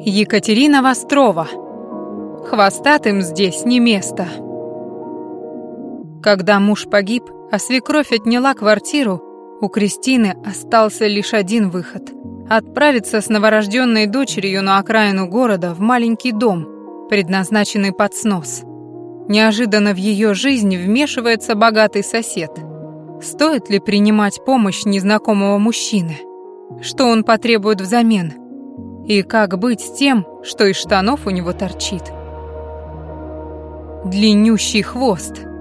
Екатерина Вострова. Хвостатым здесь не место. Когда муж погиб, а свекровь отняла квартиру, у Кристины остался лишь один выход — отправиться с новорожденной дочерью на окраину города в маленький дом, предназначенный под снос. Неожиданно в ее жизнь вмешивается богатый сосед. Стоит ли принимать помощь незнакомого мужчины? Что он потребует взамен? И как быть с тем, что из штанов у него торчит? Длиннющий хвост —